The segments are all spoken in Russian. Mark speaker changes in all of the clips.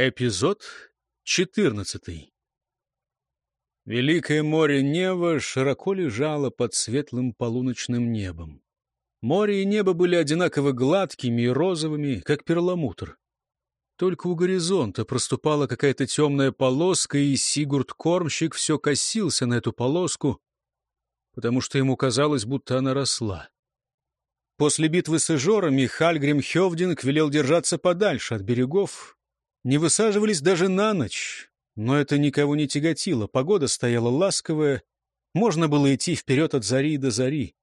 Speaker 1: Эпизод 14 Великое море Нева широко лежало под светлым полуночным небом. Море и небо были одинаково гладкими и розовыми, как перламутр. Только у горизонта проступала какая-то темная полоска, и Сигурд-кормщик все косился на эту полоску, потому что ему казалось, будто она росла. После битвы с Ижорами Хальгрим Хевдинг велел держаться подальше от берегов, не высаживались даже на ночь, но это никого не тяготило. Погода стояла ласковая, можно было идти вперед от зари до зари.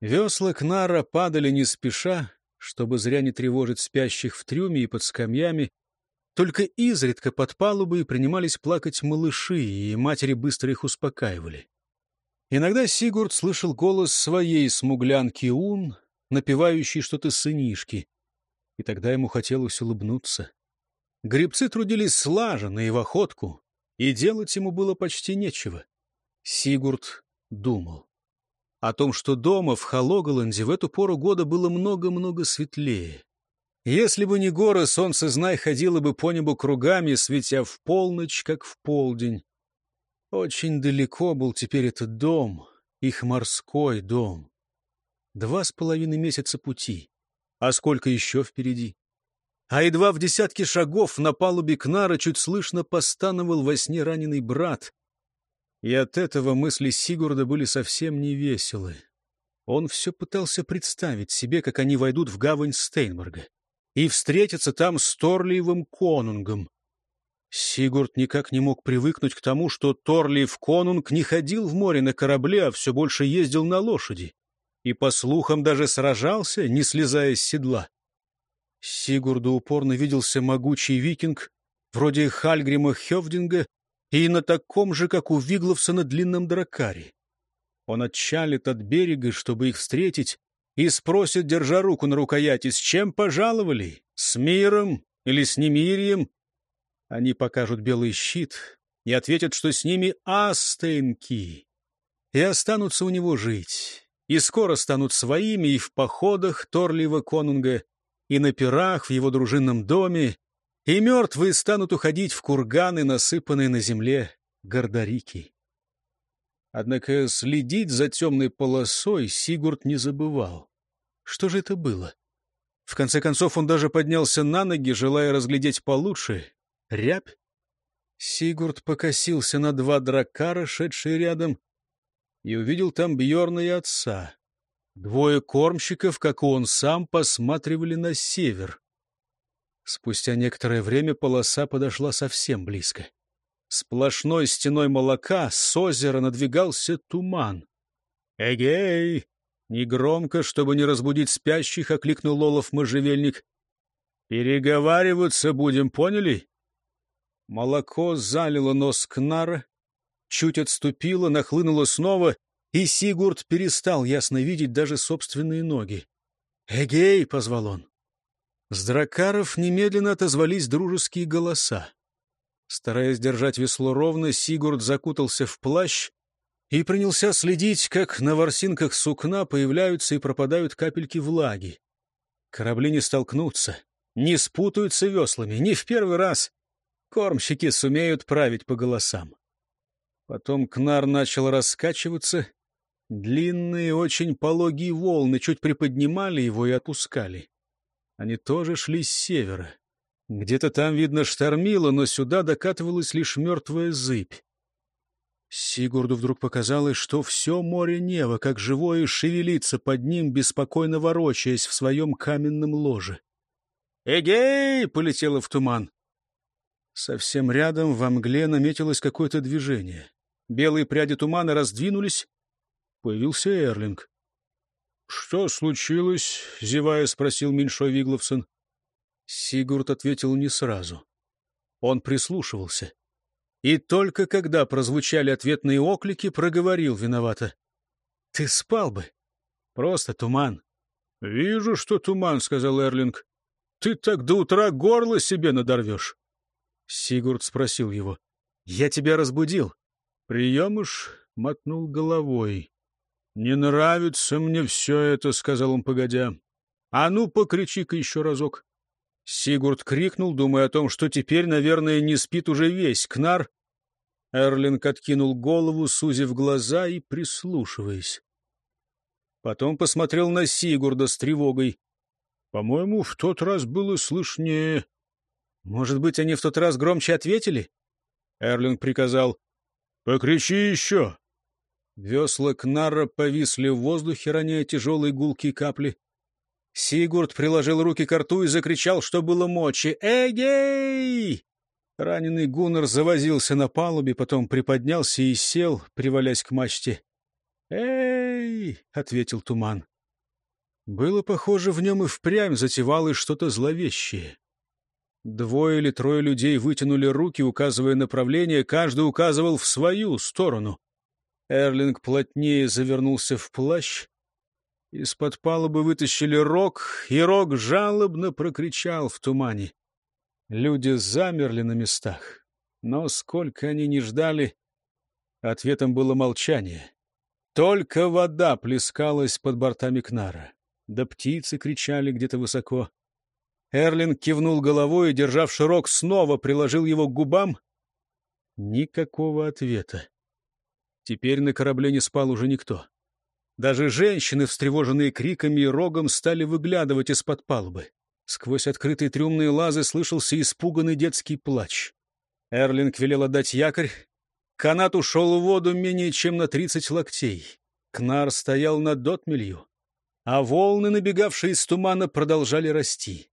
Speaker 1: Весла Кнара падали не спеша, чтобы зря не тревожить спящих в трюме и под скамьями. Только изредка под палубой принимались плакать малыши, и матери быстро их успокаивали. Иногда Сигурд слышал голос своей смуглянки Ун, напевающей что-то сынишки, и тогда ему хотелось улыбнуться. Гребцы трудились слаженно и в охотку, и делать ему было почти нечего. Сигурд думал о том, что дома в Халоголанде в эту пору года было много-много светлее. Если бы не горы, солнце, знай, ходило бы по небу кругами, светя в полночь, как в полдень. Очень далеко был теперь этот дом, их морской дом. Два с половиной месяца пути. А сколько еще впереди? А едва в десятке шагов на палубе Кнара чуть слышно постановал во сне раненый брат. И от этого мысли Сигурда были совсем невеселы. Он все пытался представить себе, как они войдут в гавань Стейнберга и встретятся там с Торлиевым конунгом. Сигурд никак не мог привыкнуть к тому, что Торлиев конунг не ходил в море на корабле, а все больше ездил на лошади. И, по слухам, даже сражался, не слезая с седла. Сигурду упорно виделся могучий викинг, вроде Хальгрима Хевдинга, и на таком же, как у Вигловса на длинном дракаре. Он отчалит от берега, чтобы их встретить, и спросит, держа руку на рукояти, с чем пожаловали? С миром или с немирием? Они покажут белый щит и ответят, что с ними астенки, и останутся у него жить, и скоро станут своими и в походах Торлива Конунга, и на пирах в его дружинном доме, и мертвые станут уходить в курганы, насыпанные на земле гордарики. Однако следить за темной полосой Сигурд не забывал. Что же это было? В конце концов он даже поднялся на ноги, желая разглядеть получше. Рябь? Сигурд покосился на два дракара, шедшие рядом, и увидел там Бьорна и отца. Двое кормщиков, как и он сам, посматривали на север. Спустя некоторое время полоса подошла совсем близко. Сплошной стеной молока с озера надвигался туман. «Эгей!» Негромко, чтобы не разбудить спящих, окликнул Лолов можжевельник. «Переговариваться будем, поняли?» Молоко залило нос Кнара, чуть отступило, нахлынуло снова, и Сигурд перестал ясно видеть даже собственные ноги. «Эгей!» — позвал он. С дракаров немедленно отозвались дружеские голоса. Стараясь держать весло ровно, Сигурд закутался в плащ и принялся следить, как на ворсинках сукна появляются и пропадают капельки влаги. Корабли не столкнутся, не спутаются веслами, не в первый раз. Кормщики сумеют править по голосам. Потом Кнар начал раскачиваться, Длинные, очень пологие волны чуть приподнимали его и отпускали. Они тоже шли с севера. Где-то там, видно, штормило, но сюда докатывалась лишь мертвая зыбь. Сигурду вдруг показалось, что все море Нева, как живое, шевелится под ним, беспокойно ворочаясь в своем каменном ложе. «Эгей!» — полетело в туман. Совсем рядом во мгле наметилось какое-то движение. Белые пряди тумана раздвинулись, Появился Эрлинг. — Что случилось? — зевая спросил меньшой Вигловсон. Сигурд ответил не сразу. Он прислушивался. И только когда прозвучали ответные оклики, проговорил виновато. — Ты спал бы. Просто туман. — Вижу, что туман, — сказал Эрлинг. — Ты так до утра горло себе надорвешь. Сигурд спросил его. — Я тебя разбудил. Приемыш мотнул головой. «Не нравится мне все это», — сказал он погодя. «А ну, покричи-ка еще разок». Сигурд крикнул, думая о том, что теперь, наверное, не спит уже весь Кнар. Эрлинг откинул голову, сузив глаза и прислушиваясь. Потом посмотрел на Сигурда с тревогой. По-моему, в тот раз было слышнее. Может быть, они в тот раз громче ответили? Эрлинг приказал. «Покричи еще!» Весла Кнара повисли в воздухе, роняя тяжелые гулкие капли. Сигурд приложил руки к рту и закричал, что было мочи. «Эгей!» Раненый Гуннар завозился на палубе, потом приподнялся и сел, привалясь к мачте. «Эй!» — ответил туман. Было похоже, в нем и впрямь затевалось что-то зловещее. Двое или трое людей вытянули руки, указывая направление, каждый указывал в свою сторону. Эрлинг плотнее завернулся в плащ. Из-под палубы вытащили рог, и рог жалобно прокричал в тумане. Люди замерли на местах, но сколько они не ждали, ответом было молчание. Только вода плескалась под бортами Кнара, да птицы кричали где-то высоко. Эрлин кивнул головой и, держав широк, снова приложил его к губам. Никакого ответа. Теперь на корабле не спал уже никто. Даже женщины, встревоженные криками и рогом, стали выглядывать из-под палубы. Сквозь открытые трюмные лазы слышался испуганный детский плач. Эрлинг велел отдать якорь, Канат ушел в воду менее чем на тридцать локтей. Кнар стоял над отмелью, а волны, набегавшие из тумана, продолжали расти.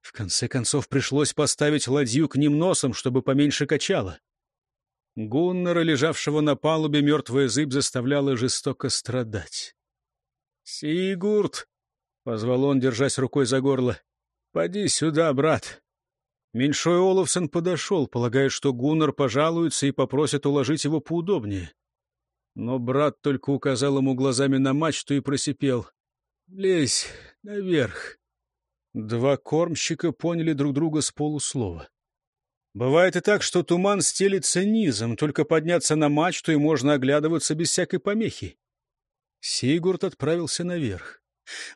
Speaker 1: В конце концов пришлось поставить ладью к ним носом, чтобы поменьше качало. Гуннера, лежавшего на палубе, мертвая зыбь заставляла жестоко страдать. «Сигурд!» — позвал он, держась рукой за горло. «Поди сюда, брат!» Меньшой Олафсон подошел, полагая, что Гуннар пожалуется и попросит уложить его поудобнее. Но брат только указал ему глазами на мачту и просипел. «Лезь наверх». Два кормщика поняли друг друга с полуслова. Бывает и так, что туман стелится низом, только подняться на мачту и можно оглядываться без всякой помехи. Сигурд отправился наверх.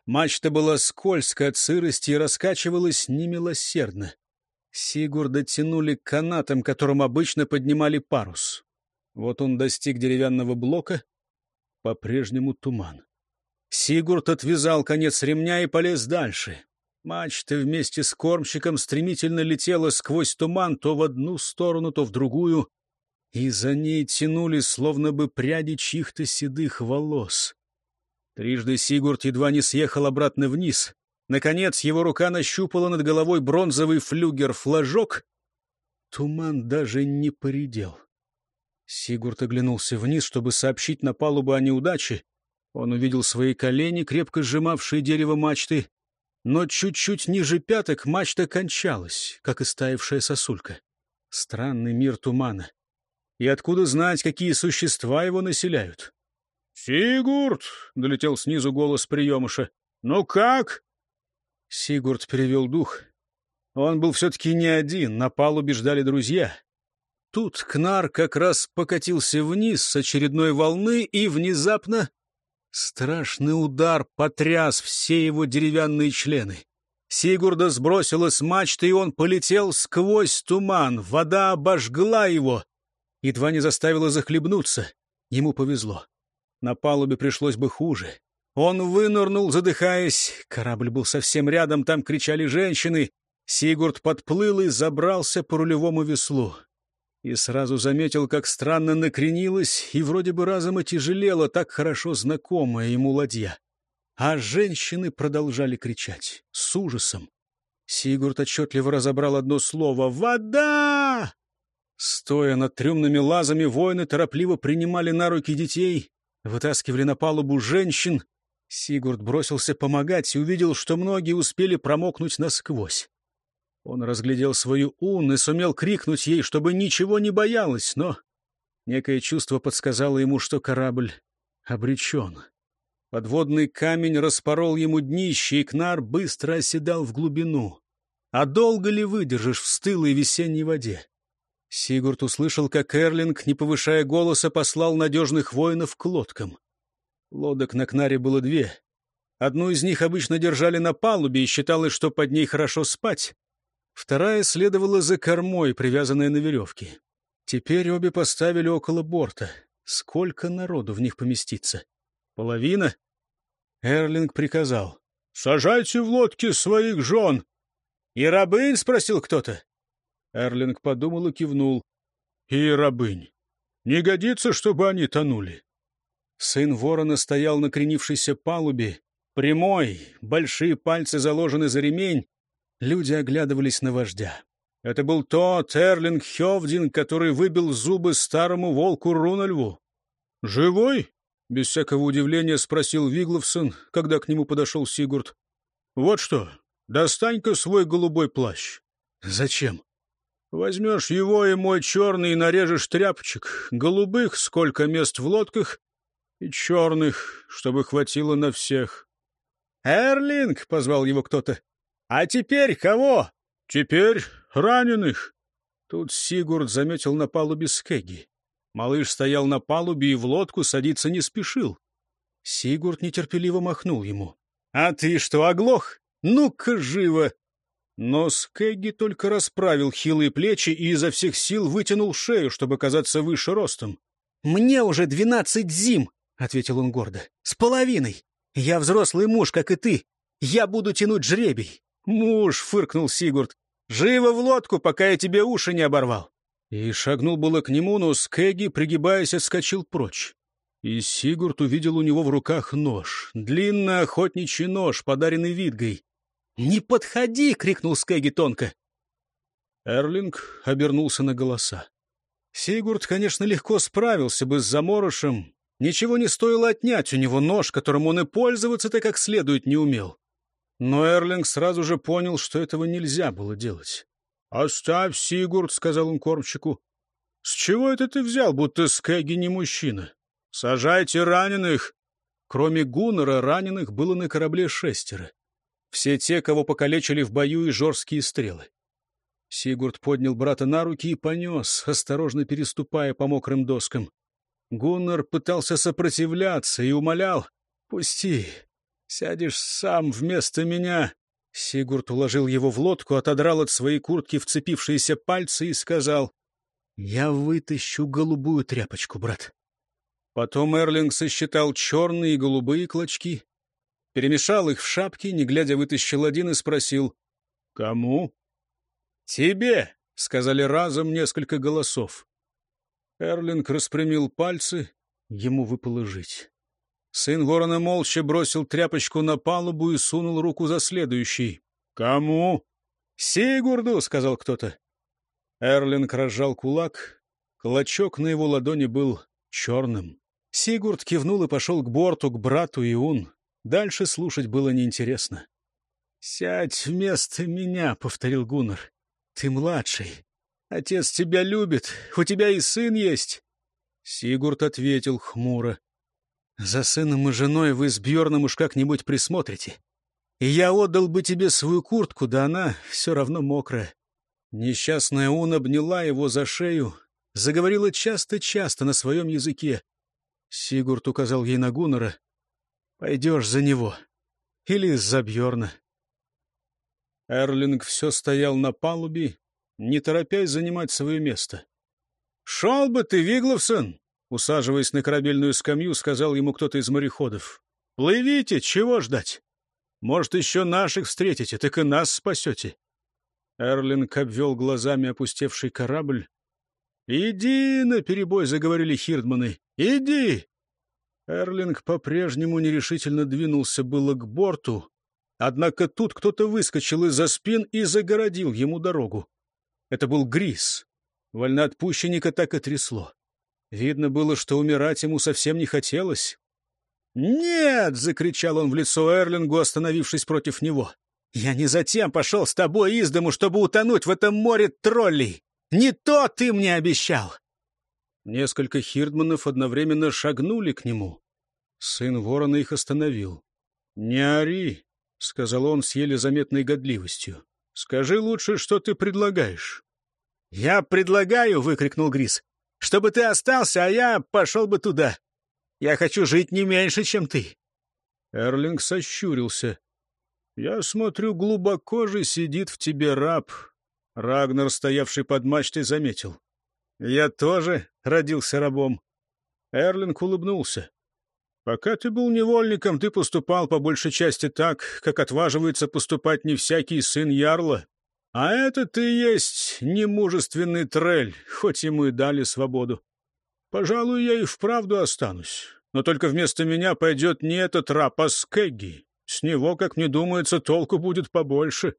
Speaker 1: Мачта была скользкая от сырости и раскачивалась немилосердно. Сигурда тянули к канатам, которым обычно поднимали парус. Вот он достиг деревянного блока. По-прежнему туман. Сигурд отвязал конец ремня и полез дальше. Мачта вместе с кормщиком стремительно летела сквозь туман то в одну сторону, то в другую, и за ней тянули словно бы пряди чьих-то седых волос. Трижды Сигурд едва не съехал обратно вниз. Наконец его рука нащупала над головой бронзовый флюгер-флажок. Туман даже не поредел. Сигурд оглянулся вниз, чтобы сообщить на палубу о неудаче. Он увидел свои колени, крепко сжимавшие дерево мачты. Но чуть-чуть ниже пяток мачта кончалась, как истаившая сосулька. Странный мир тумана. И откуда знать, какие существа его населяют? «Сигурд!» — долетел снизу голос приемыша. «Ну как?» Сигурд перевел дух. Он был все-таки не один, на палубе ждали друзья. Тут Кнар как раз покатился вниз с очередной волны, и внезапно страшный удар потряс все его деревянные члены. Сигурда сбросила с мачты, и он полетел сквозь туман. Вода обожгла его, едва не заставила захлебнуться. Ему повезло. На палубе пришлось бы хуже. Он вынырнул, задыхаясь. Корабль был совсем рядом, там кричали женщины. Сигурд подплыл и забрался по рулевому веслу. И сразу заметил, как странно накренилась и вроде бы разом отяжелела так хорошо знакомая ему ладья. А женщины продолжали кричать с ужасом. Сигурд отчетливо разобрал одно слово «Вода!». Стоя над трюмными лазами, воины торопливо принимали на руки детей, вытаскивали на палубу женщин, Сигурд бросился помогать и увидел, что многие успели промокнуть насквозь. Он разглядел свою Ун и сумел крикнуть ей, чтобы ничего не боялась, но некое чувство подсказало ему, что корабль обречен. Подводный камень распорол ему днище, и Кнар быстро оседал в глубину. А долго ли выдержишь в стылой весенней воде? Сигурд услышал, как Эрлинг, не повышая голоса, послал надежных воинов к лодкам. Лодок на Кнаре было две. Одну из них обычно держали на палубе, и считалось, что под ней хорошо спать. Вторая следовала за кормой, привязанная на веревке. Теперь обе поставили около борта. Сколько народу в них поместится? Половина? Эрлинг приказал. — Сажайте в лодки своих жен. — И рабынь? — спросил кто-то. Эрлинг подумал и кивнул. — И рабынь. Не годится, чтобы они тонули. Сын ворона стоял на кренившейся палубе, прямой, большие пальцы заложены за ремень. Люди оглядывались на вождя. Это был тот Эрлинг Хевдин, который выбил зубы старому волку Рунальву. «Живой?» — без всякого удивления спросил Вигловсон, когда к нему подошел Сигурд. «Вот что, достань-ка свой голубой плащ». «Зачем?» «Возьмешь его и мой черный и нарежешь тряпочек. Голубых сколько мест в лодках, и черных, чтобы хватило на всех». «Эрлинг!» — позвал его кто-то. «А теперь кого?» «Теперь раненых». Тут Сигурд заметил на палубе Скеги. Малыш стоял на палубе и в лодку садиться не спешил. Сигурд нетерпеливо махнул ему. «А ты что, оглох? Ну-ка, живо!» Но Скегги только расправил хилые плечи и изо всех сил вытянул шею, чтобы казаться выше ростом. «Мне уже двенадцать зим!» — ответил он гордо. «С половиной! Я взрослый муж, как и ты! Я буду тянуть жребий!» «Муж!» — фыркнул Сигурд. «Живо в лодку, пока я тебе уши не оборвал!» И шагнул было к нему, но Скеги, пригибаясь, отскочил прочь. И Сигурд увидел у него в руках нож. Длинный охотничий нож, подаренный Видгой. «Не подходи!» — крикнул Скеги тонко. Эрлинг обернулся на голоса. Сигурд, конечно, легко справился бы с заморышем. Ничего не стоило отнять у него нож, которым он и пользоваться-то как следует не умел. Но Эрлинг сразу же понял, что этого нельзя было делать. «Оставь, Сигурд», — сказал он кормчику. «С чего это ты взял, будто Скеги не мужчина? Сажайте раненых!» Кроме Гуннера, раненых было на корабле шестеро. Все те, кого покалечили в бою и жорсткие стрелы. Сигурд поднял брата на руки и понес, осторожно переступая по мокрым доскам. Гуннар пытался сопротивляться и умолял. «Пусти, Сядешь сам вместо меня. Сигурд уложил его в лодку, отодрал от своей куртки вцепившиеся пальцы и сказал, «Я вытащу голубую тряпочку, брат». Потом Эрлинг сосчитал черные и голубые клочки, перемешал их в шапке, не глядя вытащил один и спросил, «Кому?» «Тебе», — сказали разом несколько голосов. Эрлинг распрямил пальцы, ему выпало жить. Сын ворона молча бросил тряпочку на палубу и сунул руку за следующий. «Кому?» «Сигурду», — сказал кто-то. Эрлинг разжал кулак. Клочок на его ладони был черным. Сигурд кивнул и пошел к борту, к брату Иун. Дальше слушать было неинтересно. «Сядь вместо меня», — повторил Гуннар. «Ты младший. Отец тебя любит. У тебя и сын есть». Сигурд ответил хмуро. За сыном и женой вы с Бьерном уж как-нибудь присмотрите. И я отдал бы тебе свою куртку, да она все равно мокрая. Несчастная Ун обняла его за шею, заговорила часто-часто на своем языке. Сигурд указал ей на Гуннера. «Пойдешь за него. Или за Бьерна». Эрлинг все стоял на палубе, не торопясь занимать свое место. «Шел бы ты, Вигловсон! Усаживаясь на корабельную скамью, сказал ему кто-то из мореходов. «Плывите, чего ждать? Может, еще наших встретите, так и нас спасете». Эрлинг обвел глазами опустевший корабль. «Иди!» — наперебой заговорили хирдманы. «Иди!» Эрлинг по-прежнему нерешительно двинулся было к борту, однако тут кто-то выскочил из-за спин и загородил ему дорогу. Это был Грис. Вольноотпущенника так и трясло. Видно было, что умирать ему совсем не хотелось. «Нет!» — закричал он в лицо Эрлингу, остановившись против него. «Я не затем пошел с тобой из дому, чтобы утонуть в этом море троллей! Не то ты мне обещал!» Несколько хирдманов одновременно шагнули к нему. Сын ворона их остановил. «Не ори!» — сказал он с еле заметной годливостью. «Скажи лучше, что ты предлагаешь». «Я предлагаю!» — выкрикнул Грис чтобы ты остался, а я пошел бы туда. Я хочу жить не меньше, чем ты». Эрлинг сощурился. «Я смотрю, глубоко же сидит в тебе раб. Рагнар, стоявший под мачтой, заметил. «Я тоже родился рабом». Эрлинг улыбнулся. «Пока ты был невольником, ты поступал по большей части так, как отваживается поступать не всякий сын Ярла. А это ты есть немужественный трель, хоть ему и дали свободу. Пожалуй, я и вправду останусь. Но только вместо меня пойдет не этот раб, а Скегги. С него, как мне думается, толку будет побольше.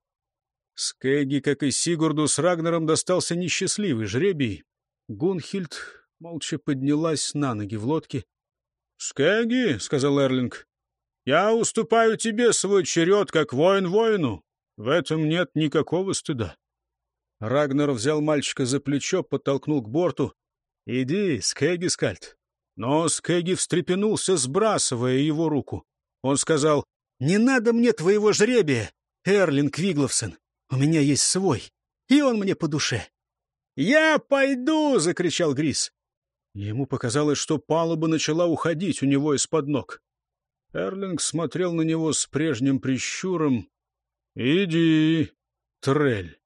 Speaker 1: Скегги, как и Сигурду, с Рагнером достался несчастливый жребий. Гунхильд молча поднялась на ноги в лодке. — Скегги, — сказал Эрлинг, — я уступаю тебе свой черед, как воин воину. В этом нет никакого стыда. Рагнер взял мальчика за плечо, подтолкнул к борту. — Иди, Скегги, скальд. Но Скегги встрепенулся, сбрасывая его руку. Он сказал, «Не надо мне твоего жребия, Эрлинг Вигловсон. У меня есть свой, и он мне по душе». «Я пойду!» — закричал Грис. Ему показалось, что палуба начала уходить у него из-под ног. Эрлинг смотрел на него с прежним прищуром. «Иди, Трель».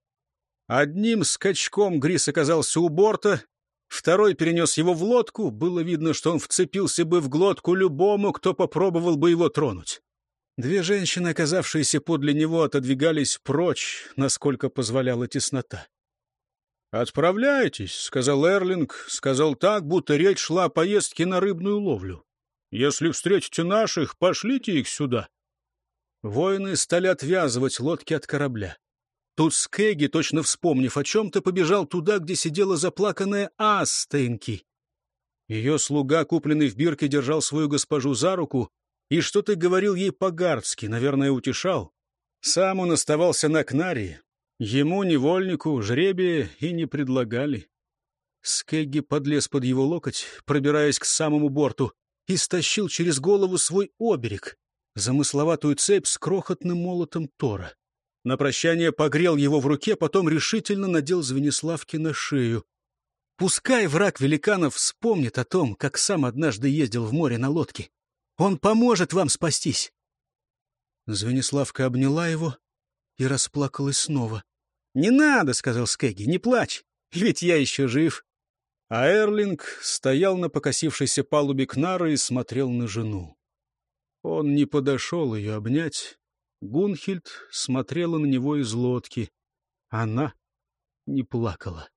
Speaker 1: Одним скачком Грис оказался у борта, Второй перенес его в лодку. Было видно, что он вцепился бы в глотку любому, кто попробовал бы его тронуть. Две женщины, оказавшиеся подле него, отодвигались прочь, насколько позволяла теснота. «Отправляйтесь», — сказал Эрлинг, сказал так, будто речь шла о поездке на рыбную ловлю. «Если встретите наших, пошлите их сюда». Воины стали отвязывать лодки от корабля. Тут Скеги, точно вспомнив о чем-то, побежал туда, где сидела заплаканная Астенки. Ее слуга, купленный в бирке, держал свою госпожу за руку и что-то говорил ей по-гардски, наверное, утешал. Сам он оставался на Кнаре. Ему, невольнику, жребия и не предлагали. Скегги подлез под его локоть, пробираясь к самому борту, и стащил через голову свой оберег, замысловатую цепь с крохотным молотом Тора. На прощание погрел его в руке, потом решительно надел Звениславки на шею. Пускай враг великанов вспомнит о том, как сам однажды ездил в море на лодке. Он поможет вам спастись. Звениславка обняла его и расплакалась снова. — Не надо, — сказал Скеги, — не плачь, ведь я еще жив. А Эрлинг стоял на покосившейся палубе Кнара и смотрел на жену. Он не подошел ее обнять, Гунхильд смотрела на него из лодки. Она не плакала.